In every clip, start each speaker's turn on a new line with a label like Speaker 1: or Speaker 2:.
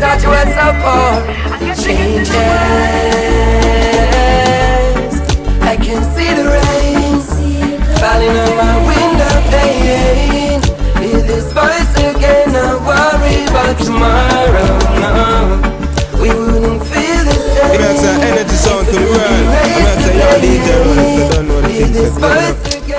Speaker 1: thought you were so poor. Changes. I can see the rain falling on my window pane. Hear this voice again, not worry about tomorrow. No, we wouldn't feel the same.
Speaker 2: Give me that energy sound to the world. I'm gonna say, yo, DJ,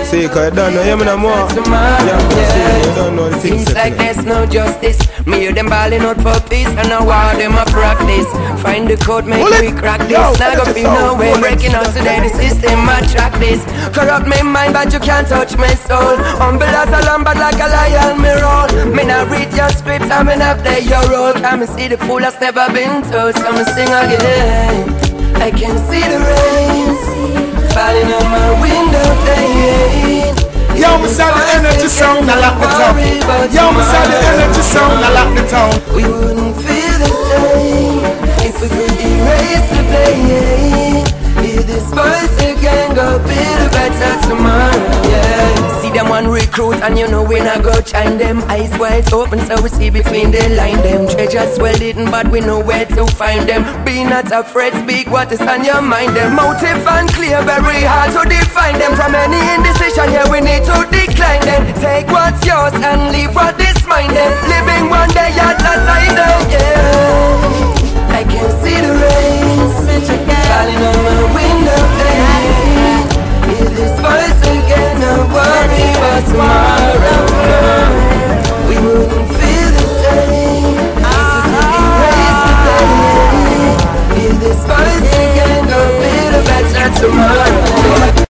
Speaker 2: See, cause you don't know, you know more. Yeah,
Speaker 1: yeah.
Speaker 2: you don't know the things
Speaker 1: Seems like there's no justice. Me hear them balling out for peace, and I want them a practice. Find the code, make
Speaker 2: Pull it.
Speaker 1: we crack this.
Speaker 2: Yo,
Speaker 1: Now go
Speaker 2: energy
Speaker 1: feel no way. Breaking out today, the system attract this. Corrupt my mind, but you can't touch my soul. Humble as a lamb, but like a lion, me roll. Me not read your script, I me not play your role. Come and see the fool that's never been told, so me sing again.
Speaker 3: Yo, me say the energy sound, I lock the town. Yo, me say the energy sound, I lock the town.
Speaker 1: We wouldn't feel the same if we could erase the pain. Hear this voice again, go build a better tomorrow. Yeah. See them one recruit, and you know we not go chime them. Eyes wide open, so we see between the line them. Treasures well hidden, but we know where to find them. Be not afraid, speak what is on your mind. Them motive and clear, very hard to